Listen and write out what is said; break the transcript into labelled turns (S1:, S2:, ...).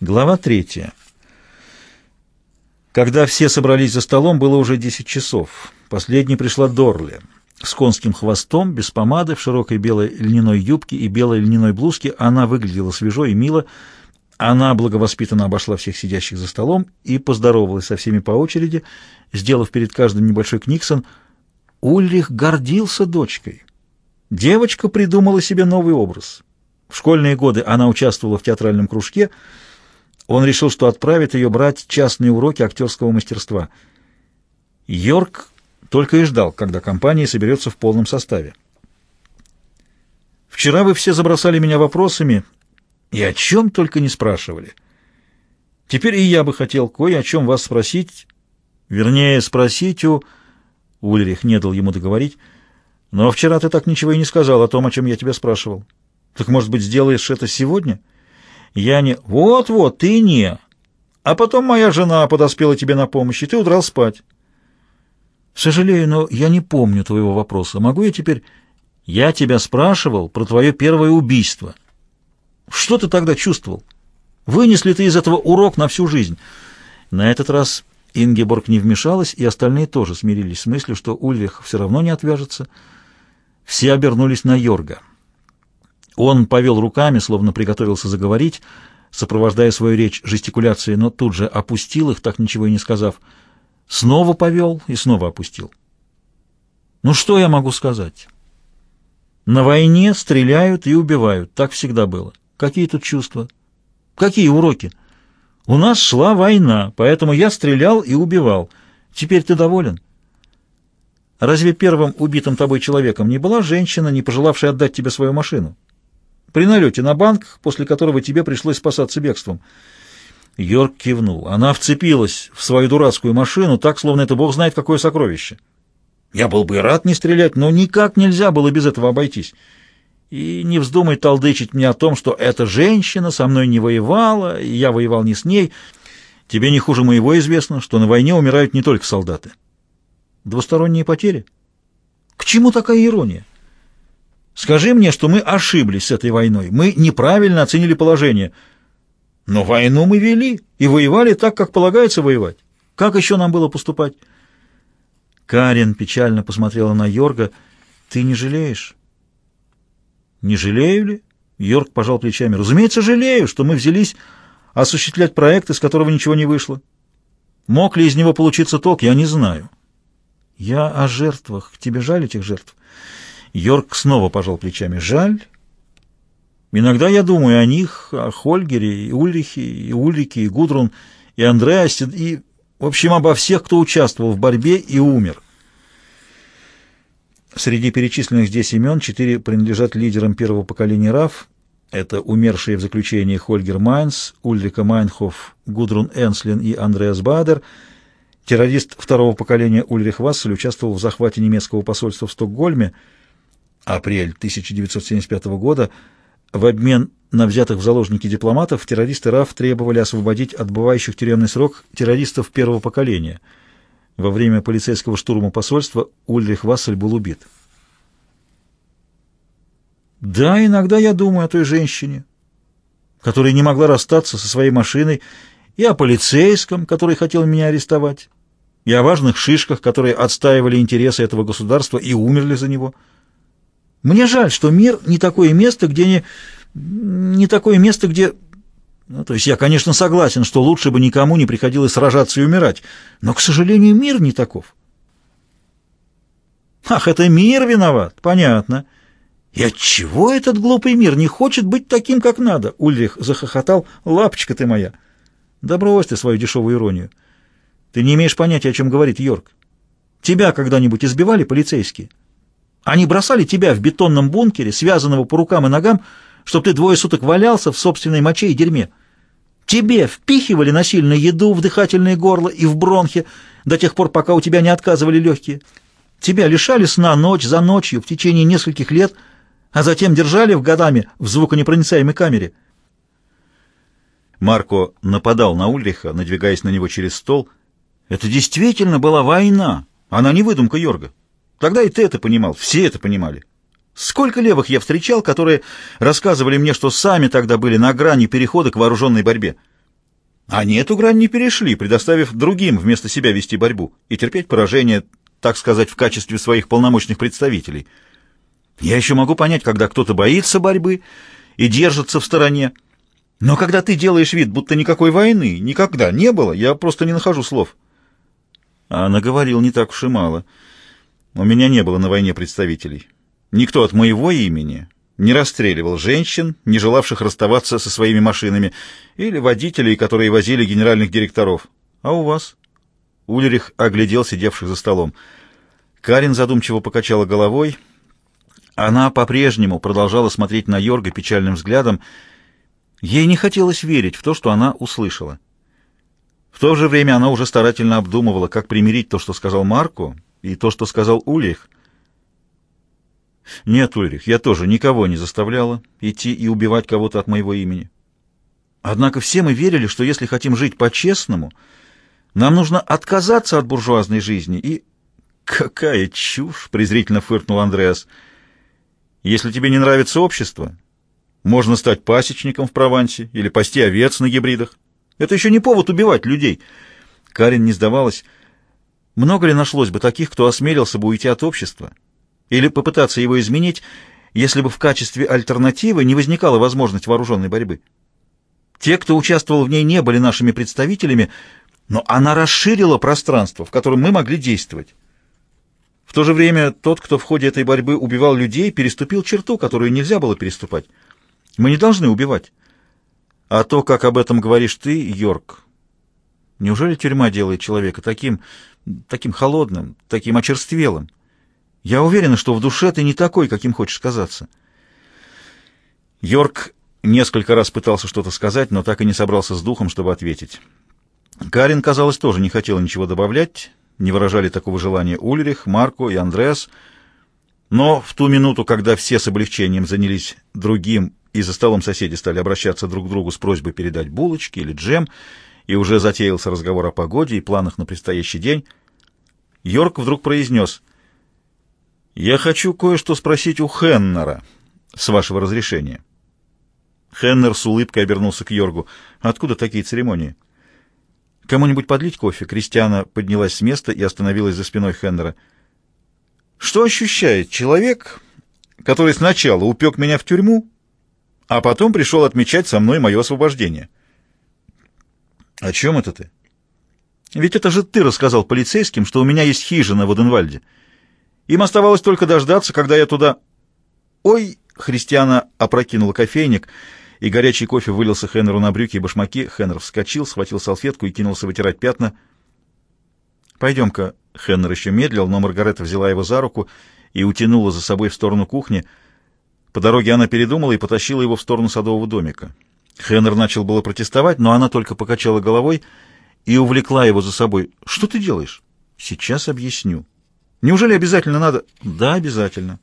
S1: Глава третья. Когда все собрались за столом, было уже десять часов. Последней пришла Дорли. С конским хвостом, без помады, в широкой белой льняной юбке и белой льняной блузке она выглядела свежо и мило. Она благовоспитанно обошла всех сидящих за столом и поздоровалась со всеми по очереди, сделав перед каждым небольшой книксон. Ульрих гордился дочкой. Девочка придумала себе новый образ. В школьные годы она участвовала в театральном кружке — он решил, что отправит ее брать частные уроки актерского мастерства. Йорк только и ждал, когда компания соберется в полном составе. «Вчера вы все забросали меня вопросами и о чем только не спрашивали. Теперь и я бы хотел кое о чем вас спросить, вернее, спросить у...» Ульрих не дал ему договорить. «Но вчера ты так ничего и не сказал о том, о чем я тебя спрашивал. Так, может быть, сделаешь это сегодня?» Я не... Вот-вот, ты не. А потом моя жена подоспела тебе на помощь, и ты удрал спать. Сожалею, но я не помню твоего вопроса. Могу я теперь... Я тебя спрашивал про твое первое убийство. Что ты тогда чувствовал? Вынес ли ты из этого урок на всю жизнь? На этот раз Ингеборг не вмешалась, и остальные тоже смирились с мыслью, что Ульрих все равно не отвяжется. Все обернулись на Йорга. Он повел руками, словно приготовился заговорить, сопровождая свою речь жестикуляцией, но тут же опустил их, так ничего и не сказав. Снова повел и снова опустил. Ну что я могу сказать? На войне стреляют и убивают. Так всегда было. Какие тут чувства? Какие уроки? У нас шла война, поэтому я стрелял и убивал. Теперь ты доволен? Разве первым убитым тобой человеком не была женщина, не пожелавшая отдать тебе свою машину? При налете на банк, после которого тебе пришлось спасаться бегством. Йорк кивнул. Она вцепилась в свою дурацкую машину, так, словно это бог знает какое сокровище. Я был бы рад не стрелять, но никак нельзя было без этого обойтись. И не вздумай толдычить мне о том, что эта женщина со мной не воевала, и я воевал не с ней. Тебе не хуже моего известно, что на войне умирают не только солдаты. Двусторонние потери? К чему такая ирония? Скажи мне, что мы ошиблись с этой войной, мы неправильно оценили положение. Но войну мы вели и воевали так, как полагается воевать. Как еще нам было поступать? Карен печально посмотрела на Йорга. Ты не жалеешь? Не жалею ли? Йорг пожал плечами. Разумеется, жалею, что мы взялись осуществлять проект, из которого ничего не вышло. Мог ли из него получиться толк, я не знаю. Я о жертвах. Тебе жаль этих жертв? Йорк снова пожал плечами. «Жаль. Иногда я думаю о них, о Хольгере, и Ульрихе, и Ульрике, и Гудрун, и Андреасе, и, в общем, обо всех, кто участвовал в борьбе и умер». Среди перечисленных здесь имен четыре принадлежат лидерам первого поколения РАФ. Это умершие в заключении Хольгер Майнс, Ульрика Майнхоф, Гудрун Энслин и Андреас Бадер. Террорист второго поколения Ульрих Вассель участвовал в захвате немецкого посольства в Стокгольме – апрель 1975 года, в обмен на взятых в заложники дипломатов, террористы РАФ требовали освободить отбывающих тюремный срок террористов первого поколения. Во время полицейского штурма посольства Ульрих Вассель был убит. Да, иногда я думаю о той женщине, которая не могла расстаться со своей машиной, и о полицейском, который хотел меня арестовать, и о важных шишках, которые отстаивали интересы этого государства и умерли за него – мне жаль, что мир не такое место, где не... не такое место, где... Ну, то есть я, конечно, согласен, что лучше бы никому не приходилось сражаться и умирать, но, к сожалению, мир не таков. Ах, это мир виноват, понятно. И отчего этот глупый мир не хочет быть таким, как надо? Ульрих захохотал. Лапочка ты моя. Да брось ты свою дешевую иронию. Ты не имеешь понятия, о чем говорит Йорк. Тебя когда-нибудь избивали полицейские? Они бросали тебя в бетонном бункере, связанного по рукам и ногам, чтобы ты двое суток валялся в собственной моче и дерьме. Тебе впихивали насильно еду в дыхательное горло и в бронхи до тех пор, пока у тебя не отказывали легкие. Тебя лишали сна ночь за ночью в течение нескольких лет, а затем держали в годами в звуконепроницаемой камере. Марко нападал на Ульриха, надвигаясь на него через стол. Это действительно была война, она не выдумка Йорга. Тогда и ты это понимал, все это понимали. Сколько левых я встречал, которые рассказывали мне, что сами тогда были на грани перехода к вооруженной борьбе. Они эту грань не перешли, предоставив другим вместо себя вести борьбу и терпеть поражение, так сказать, в качестве своих полномочных представителей. Я еще могу понять, когда кто-то боится борьбы и держится в стороне. Но когда ты делаешь вид, будто никакой войны никогда не было, я просто не нахожу слов. А наговорил не так уж и мало. У меня не было на войне представителей. Никто от моего имени не расстреливал женщин, не желавших расставаться со своими машинами, или водителей, которые возили генеральных директоров. А у вас? Ульрих оглядел сидевших за столом. Карин задумчиво покачала головой. Она по-прежнему продолжала смотреть на Йорга печальным взглядом. Ей не хотелось верить в то, что она услышала. В то же время она уже старательно обдумывала, как примирить то, что сказал Марко, и то, что сказал Ульрих. Нет, Ульрих, я тоже никого не заставляла идти и убивать кого-то от моего имени. Однако все мы верили, что если хотим жить по-честному, нам нужно отказаться от буржуазной жизни и... Какая чушь! — презрительно фыркнул Андреас. Если тебе не нравится общество, можно стать пасечником в Провансе или пасти овец на гибридах. Это еще не повод убивать людей. Карин не сдавалась. Много ли нашлось бы таких, кто осмелился бы уйти от общества? — или попытаться его изменить, если бы в качестве альтернативы не возникала возможность вооруженной борьбы. Те, кто участвовал в ней, не были нашими представителями, но она расширила пространство, в котором мы могли действовать. В то же время тот, кто в ходе этой борьбы убивал людей, переступил черту, которую нельзя было переступать. Мы не должны убивать. А то, как об этом говоришь ты, Йорк, неужели тюрьма делает человека таким, таким холодным, таким очерствелым? Я уверена, что в душе ты не такой, каким хочешь казаться. Йорк несколько раз пытался что-то сказать, но так и не собрался с духом, чтобы ответить. Карин, казалось, тоже не хотела ничего добавлять, не выражали такого желания Ульрих, Марко и Андреас, но в ту минуту, когда все с облегчением занялись другим, и за столом соседи стали обращаться друг к другу с просьбой передать булочки или джем, и уже затеялся разговор о погоде и планах на предстоящий день, Йорк вдруг произнес — «Я хочу кое-что спросить у Хеннера, с вашего разрешения». Хеннер с улыбкой обернулся к Йоргу. «Откуда такие церемонии?» «Кому-нибудь подлить кофе?» Кристиана поднялась с места и остановилась за спиной Хеннера. «Что ощущает человек, который сначала упек меня в тюрьму, а потом пришел отмечать со мной мое освобождение?» «О чем это ты?» «Ведь это же ты рассказал полицейским, что у меня есть хижина в Оденвальде». Им оставалось только дождаться, когда я туда... Ой! Христиана опрокинула кофейник, и горячий кофе вылился Хеннеру на брюки и башмаки. Хеннер вскочил, схватил салфетку и кинулся вытирать пятна. «Пойдем-ка». Хеннер еще медлил, но Маргарета взяла его за руку и утянула за собой в сторону кухни. По дороге она передумала и потащила его в сторону садового домика. Хеннер начал было протестовать, но она только покачала головой и увлекла его за собой. «Что ты делаешь?» «Сейчас объясню». Неужели обязательно надо? Да, обязательно.